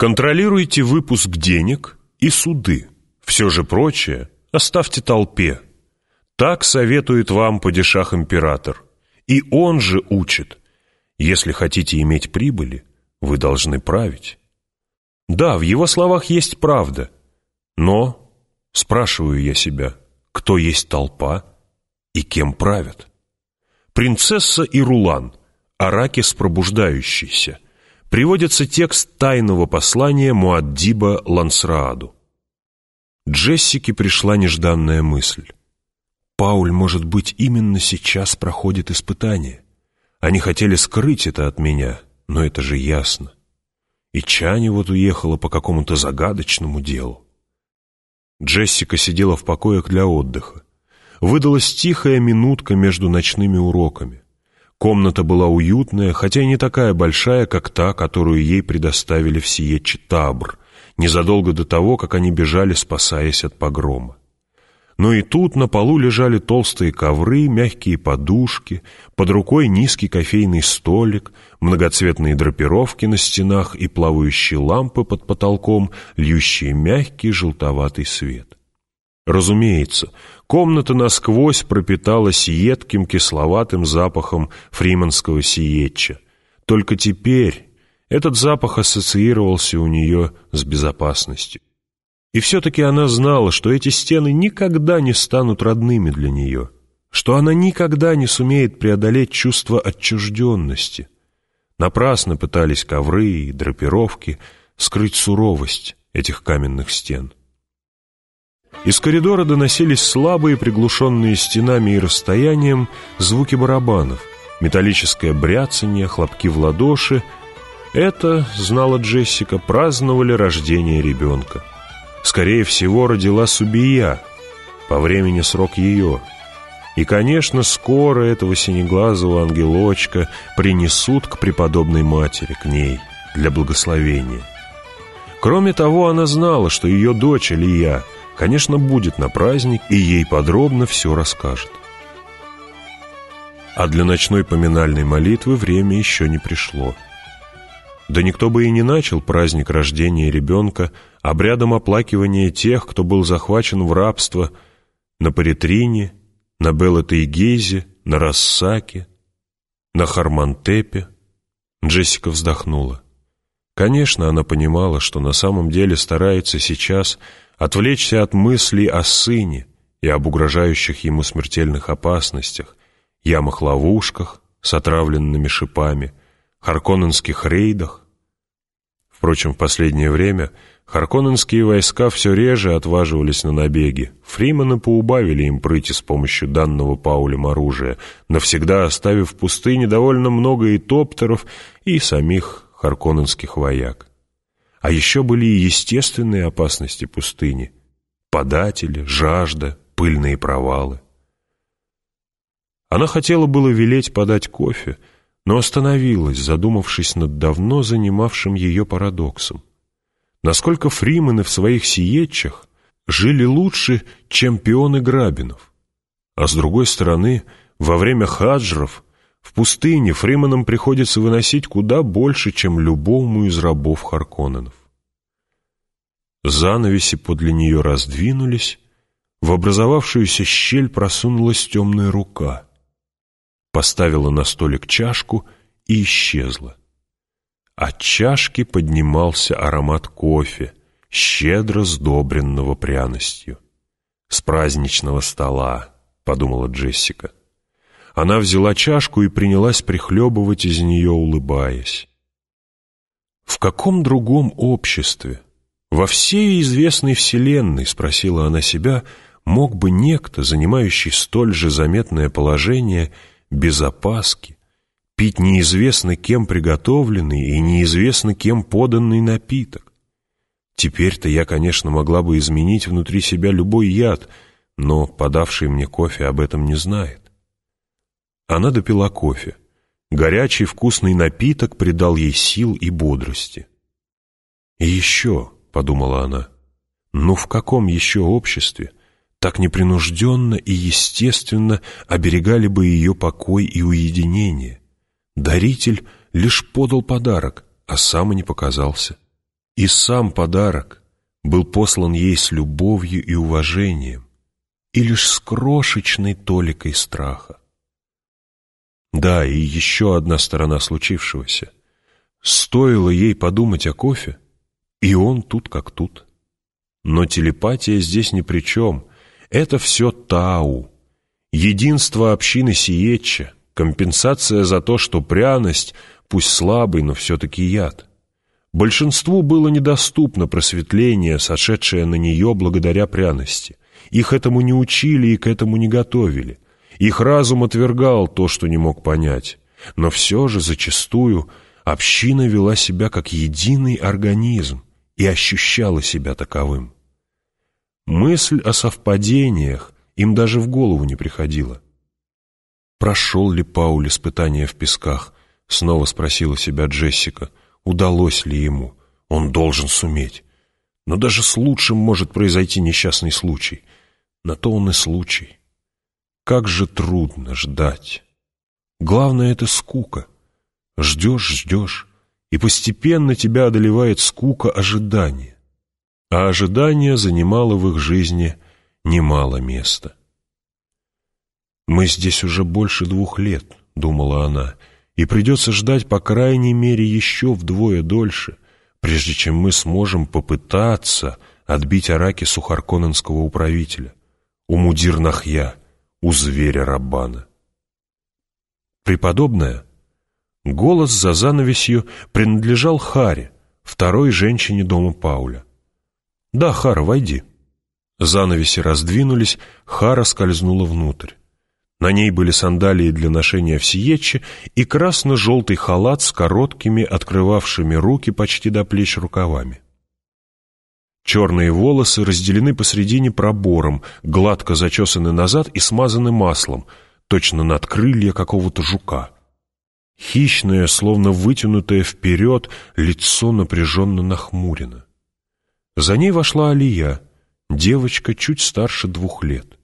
Контролируйте выпуск денег и суды. Все же прочее оставьте толпе. Так советует вам падишах император. И он же учит. Если хотите иметь прибыли, вы должны править. Да, в его словах есть правда. Но, спрашиваю я себя, кто есть толпа и кем правят? Принцесса и Рулан, Аракис пробуждающийся – приводится текст тайного послания Муаддиба Лансрааду. Джессике пришла нежданная мысль. Пауль, может быть, именно сейчас проходит испытание. Они хотели скрыть это от меня, но это же ясно. И Чани вот уехала по какому-то загадочному делу. Джессика сидела в покоях для отдыха. Выдалась тихая минутка между ночными уроками. Комната была уютная, хотя и не такая большая, как та, которую ей предоставили в Сиетче Табр, незадолго до того, как они бежали, спасаясь от погрома. Но и тут на полу лежали толстые ковры, мягкие подушки, под рукой низкий кофейный столик, многоцветные драпировки на стенах и плавающие лампы под потолком, льющие мягкий желтоватый свет. Разумеется, комната насквозь пропиталась едким кисловатым запахом фриманского сиетча. Только теперь этот запах ассоциировался у нее с безопасностью. И все-таки она знала, что эти стены никогда не станут родными для нее, что она никогда не сумеет преодолеть чувство отчужденности. Напрасно пытались ковры и драпировки скрыть суровость этих каменных стен. Из коридора доносились слабые, приглушенные стенами и расстоянием, звуки барабанов, металлическое бряцание, хлопки в ладоши. Это, знала Джессика, праздновали рождение ребенка. Скорее всего, родила Субия, по времени срок ее. И, конечно, скоро этого синеглазого ангелочка принесут к преподобной матери, к ней, для благословения. Кроме того, она знала, что ее дочь Илья – конечно, будет на праздник и ей подробно все расскажет. А для ночной поминальной молитвы время еще не пришло. Да никто бы и не начал праздник рождения ребенка обрядом оплакивания тех, кто был захвачен в рабство на Паритрине, на Белотейгейзе, на Рассаке, на Хармантепе. Джессика вздохнула. Конечно, она понимала, что на самом деле старается сейчас отвлечься от мыслей о сыне и об угрожающих ему смертельных опасностях, ямах-ловушках с отравленными шипами, харконненских рейдах. Впрочем, в последнее время харконненские войска все реже отваживались на набеги. Фриманы поубавили им прыти с помощью данного Паулем оружия, навсегда оставив в пустыне довольно много и топтеров, и самих харконненских вояк. А еще были и естественные опасности пустыни. Податели, жажда, пыльные провалы. Она хотела было велеть подать кофе, но остановилась, задумавшись над давно занимавшим ее парадоксом. Насколько фримены в своих сиетчах жили лучше, чем пионы грабинов. А с другой стороны, во время хаджров в пустыне Фриманам приходится выносить куда больше, чем любому из рабов Харконненов. Занавеси подле нее раздвинулись, в образовавшуюся щель просунулась темная рука, поставила на столик чашку и исчезла. От чашки поднимался аромат кофе, щедро сдобренного пряностью. «С праздничного стола», — подумала Джессика. Она взяла чашку и принялась прихлебывать из нее, улыбаясь. В каком другом обществе, во всей известной вселенной, спросила она себя, мог бы некто, занимающий столь же заметное положение, без опаски, пить неизвестно кем приготовленный и неизвестно кем поданный напиток? Теперь-то я, конечно, могла бы изменить внутри себя любой яд, но подавший мне кофе об этом не знает. Она допила кофе. Горячий вкусный напиток придал ей сил и бодрости. «И еще», — подумала она, — «ну в каком еще обществе так непринужденно и естественно оберегали бы ее покой и уединение? Даритель лишь подал подарок, а сам и не показался. И сам подарок был послан ей с любовью и уважением, и лишь с крошечной толикой страха. Да, и еще одна сторона случившегося. Стоило ей подумать о кофе, и он тут как тут. Но телепатия здесь ни при чем. Это все Тау. Единство общины Сиетча, компенсация за то, что пряность, пусть слабый, но все-таки яд. Большинству было недоступно просветление, сошедшее на нее благодаря пряности. Их этому не учили и к этому не готовили. Их разум отвергал то, что не мог понять. Но все же зачастую община вела себя как единый организм и ощущала себя таковым. Мысль о совпадениях им даже в голову не приходила. «Прошел ли Пауль испытание в песках?» — снова спросила себя Джессика. «Удалось ли ему? Он должен суметь. Но даже с лучшим может произойти несчастный случай. На то он и случай. Как же трудно ждать. Главное — это скука. Ждешь, ждешь, и постепенно тебя одолевает скука ожидания. А ожидание занимало в их жизни немало места. «Мы здесь уже больше двух лет», — думала она, «и придется ждать по крайней мере еще вдвое дольше, прежде чем мы сможем попытаться отбить Араки Сухарконенского управителя, у Мудир Нахья, у зверя Раббана. Преподобная, голос за занавесью принадлежал Харе, второй женщине дома Пауля. «Да, Хара, войди». Занавеси раздвинулись, Хара скользнула внутрь. На ней были сандалии для ношения в сиетче и красно-желтый халат с короткими, открывавшими руки почти до плеч рукавами. Черные волосы разделены посредине пробором, гладко зачесаны назад и смазаны маслом, точно над крылья какого-то жука. Хищное, словно вытянутое вперед, лицо напряженно нахмурено. За ней вошла Алия, девочка чуть старше двух лет.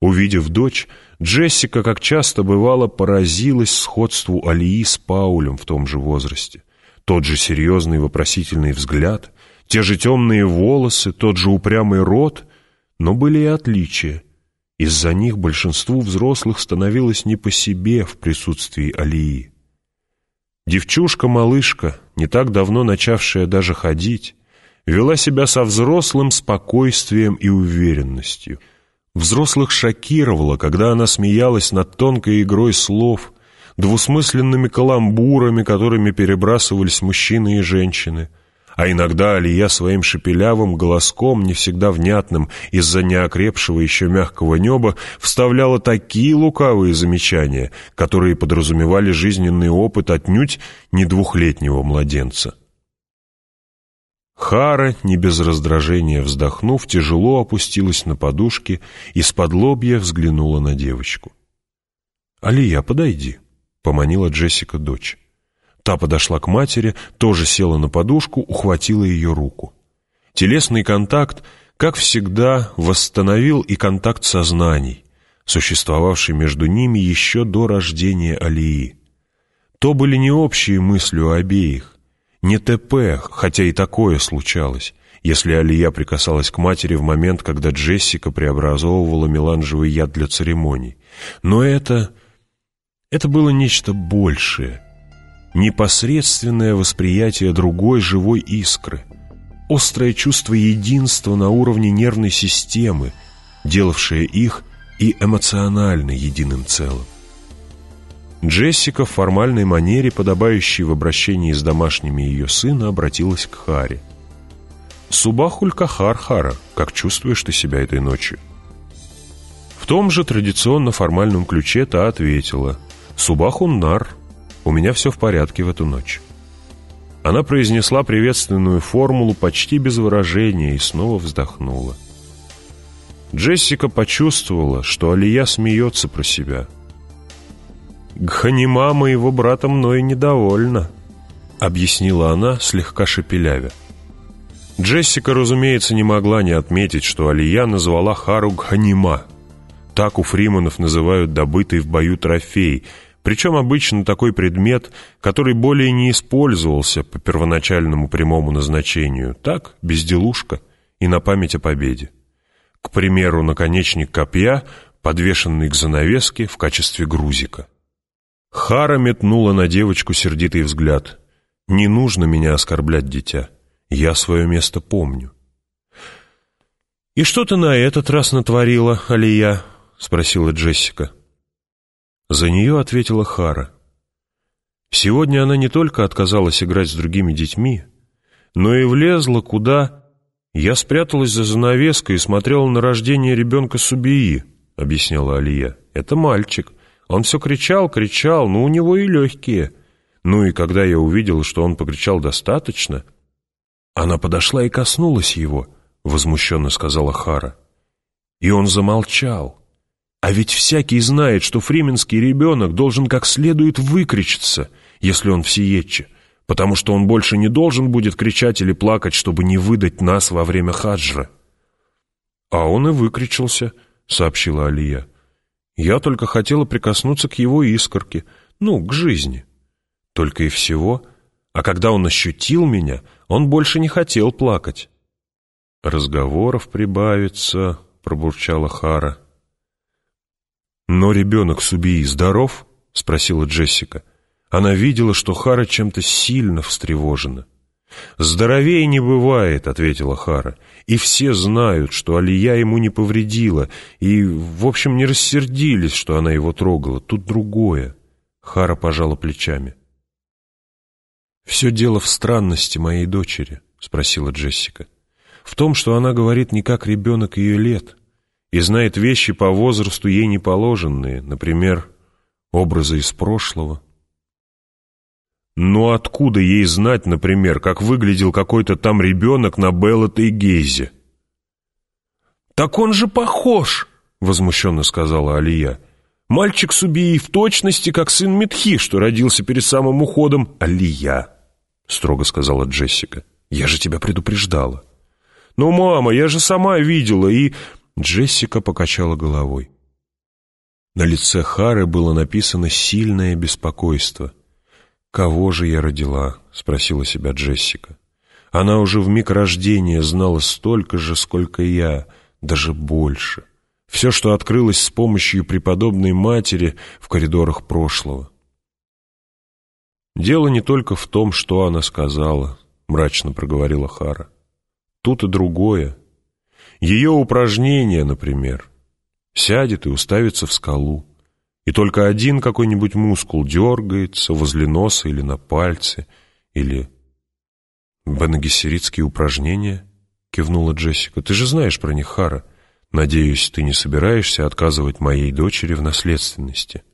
Увидев дочь, Джессика, как часто бывало, поразилась сходству Алии с Паулем в том же возрасте. Тот же серьезный вопросительный взгляд, те же темные волосы, тот же упрямый рот, но были и отличия. Из-за них большинству взрослых становилось не по себе в присутствии Алии. Девчушка-малышка, не так давно начавшая даже ходить, вела себя со взрослым спокойствием и уверенностью. Взрослых шокировало, когда она смеялась над тонкой игрой слов, двусмысленными каламбурами, которыми перебрасывались мужчины и женщины — а иногда Алия своим шепелявым голоском, не всегда внятным из-за неокрепшего еще мягкого неба, вставляла такие лукавые замечания, которые подразумевали жизненный опыт отнюдь не двухлетнего младенца. Хара, не без раздражения вздохнув, тяжело опустилась на подушки и с-под лобья взглянула на девочку. «Алия, подойди», — поманила Джессика дочь. Та подошла к матери, тоже села на подушку, ухватила ее руку. Телесный контакт, как всегда, восстановил и контакт сознаний, существовавший между ними еще до рождения Алии. То были не общие мысли у обеих, не ТП, хотя и такое случалось, если Алия прикасалась к матери в момент, когда Джессика преобразовывала меланжевый яд для церемоний. Но это... это было нечто большее — непосредственное восприятие другой живой искры, острое чувство единства на уровне нервной системы, делавшее их и эмоционально единым целым. Джессика в формальной манере, подобающей в обращении с домашними ее сына, обратилась к Харе. «Субахуль Кахар, Хара, как чувствуешь ты себя этой ночью?» В том же традиционно формальном ключе та ответила «Субахун Нар, у меня все в порядке в эту ночь». Она произнесла приветственную формулу почти без выражения и снова вздохнула. Джессика почувствовала, что Алия смеется про себя. «Гханима моего брата мной недовольна», — объяснила она, слегка шепелявя. Джессика, разумеется, не могла не отметить, что Алия назвала Хару Гханима. Так у фриманов называют добытый в бою трофей — Причем обычно такой предмет, который более не использовался по первоначальному прямому назначению. Так, безделушка и на память о победе. К примеру, наконечник копья, подвешенный к занавеске в качестве грузика. Хара метнула на девочку сердитый взгляд. «Не нужно меня оскорблять, дитя. Я свое место помню». «И что ты на этот раз натворила, Алия?» — спросила Джессика. За нее ответила Хара. Сегодня она не только отказалась играть с другими детьми, но и влезла куда... Я спряталась за занавеской и смотрела на рождение ребенка Субии, объясняла Алия. Это мальчик. Он все кричал, кричал, но у него и легкие. Ну и когда я увидела, что он покричал достаточно... Она подошла и коснулась его, возмущенно сказала Хара. И он замолчал. А ведь всякий знает, что фрименский ребенок должен как следует выкричиться, если он в сиетче, потому что он больше не должен будет кричать или плакать, чтобы не выдать нас во время хаджра. «А он и выкричился», — сообщила Алия. «Я только хотела прикоснуться к его искорке, ну, к жизни. Только и всего. А когда он ощутил меня, он больше не хотел плакать». «Разговоров прибавится», — пробурчала Хара. «Но ребенок Субии здоров?» — спросила Джессика. Она видела, что Хара чем-то сильно встревожена. «Здоровее не бывает», — ответила Хара. «И все знают, что Алия ему не повредила, и, в общем, не рассердились, что она его трогала. Тут другое». Хара пожала плечами. «Все дело в странности моей дочери», — спросила Джессика. «В том, что она говорит не как ребенок ее лет» и знает вещи по возрасту ей неположенные, например, образы из прошлого. Но откуда ей знать, например, как выглядел какой-то там ребенок на Беллоте и Гейзе? «Так он же похож!» — возмущенно сказала Алия. «Мальчик Субии в точности, как сын Митхи, что родился перед самым уходом». «Алия!» — строго сказала Джессика. «Я же тебя предупреждала». «Ну, мама, я же сама видела, и Джессика покачала головой. На лице Хары было написано сильное беспокойство. «Кого же я родила?» — спросила себя Джессика. Она уже в миг рождения знала столько же, сколько я, даже больше. Все, что открылось с помощью преподобной матери в коридорах прошлого. «Дело не только в том, что она сказала», — мрачно проговорила Хара. «Тут и другое. Ее упражнения, например. Сядет и уставится в скалу. И только один какой-нибудь мускул дергается возле носа или на пальце, или... «Бенагессеритские упражнения?» — кивнула Джессика. «Ты же знаешь про них, Хара. Надеюсь, ты не собираешься отказывать моей дочери в наследственности».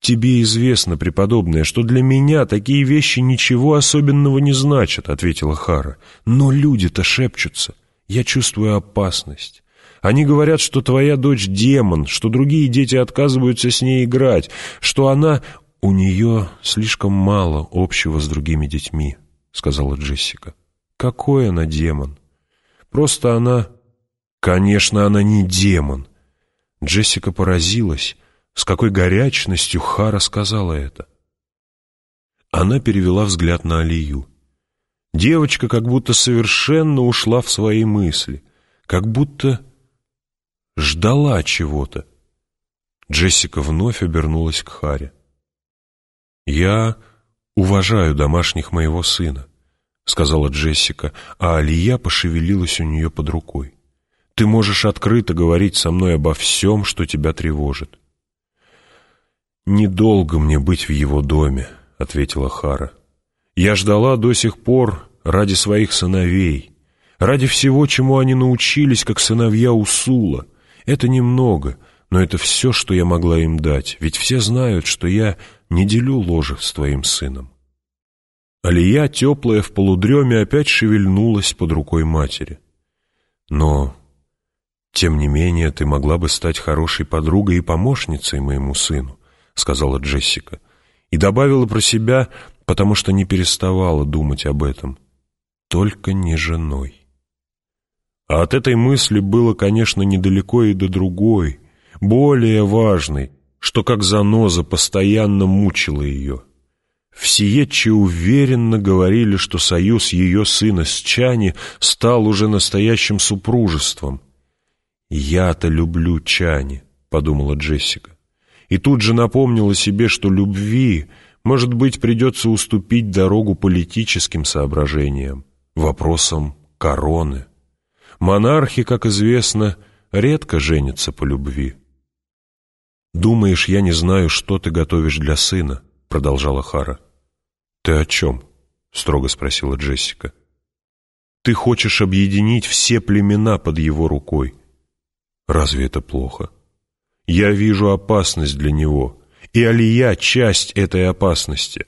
«Тебе известно, преподобная, что для меня такие вещи ничего особенного не значат», — ответила Хара. «Но люди-то шепчутся. Я чувствую опасность. Они говорят, что твоя дочь демон, что другие дети отказываются с ней играть, что она... У нее слишком мало общего с другими детьми, сказала Джессика. Какой она демон? Просто она... Конечно, она не демон. Джессика поразилась, с какой горячностью Хара сказала это. Она перевела взгляд на Алию. Девочка как будто совершенно ушла в свои мысли, как будто ждала чего-то. Джессика вновь обернулась к Харе. «Я уважаю домашних моего сына», — сказала Джессика, а Алия пошевелилась у нее под рукой. «Ты можешь открыто говорить со мной обо всем, что тебя тревожит». «Недолго мне быть в его доме», — ответила Хара. Я ждала до сих пор ради своих сыновей, ради всего, чему они научились, как сыновья Усула. Это немного, но это все, что я могла им дать, ведь все знают, что я не делю ложе с твоим сыном. Алия, теплая в полудреме, опять шевельнулась под рукой матери. Но, тем не менее, ты могла бы стать хорошей подругой и помощницей моему сыну, сказала Джессика, и добавила про себя потому что не переставала думать об этом. Только не женой. А от этой мысли было, конечно, недалеко и до другой, более важной, что как заноза постоянно мучила ее. В Сиетче уверенно говорили, что союз ее сына с Чани стал уже настоящим супружеством. «Я-то люблю Чани», — подумала Джессика. И тут же напомнила себе, что любви, может быть, придется уступить дорогу политическим соображениям, вопросам короны. Монархи, как известно, редко женятся по любви. «Думаешь, я не знаю, что ты готовишь для сына?» — продолжала Хара. «Ты о чем?» — строго спросила Джессика. «Ты хочешь объединить все племена под его рукой. Разве это плохо? Я вижу опасность для него, и Алия — часть этой опасности».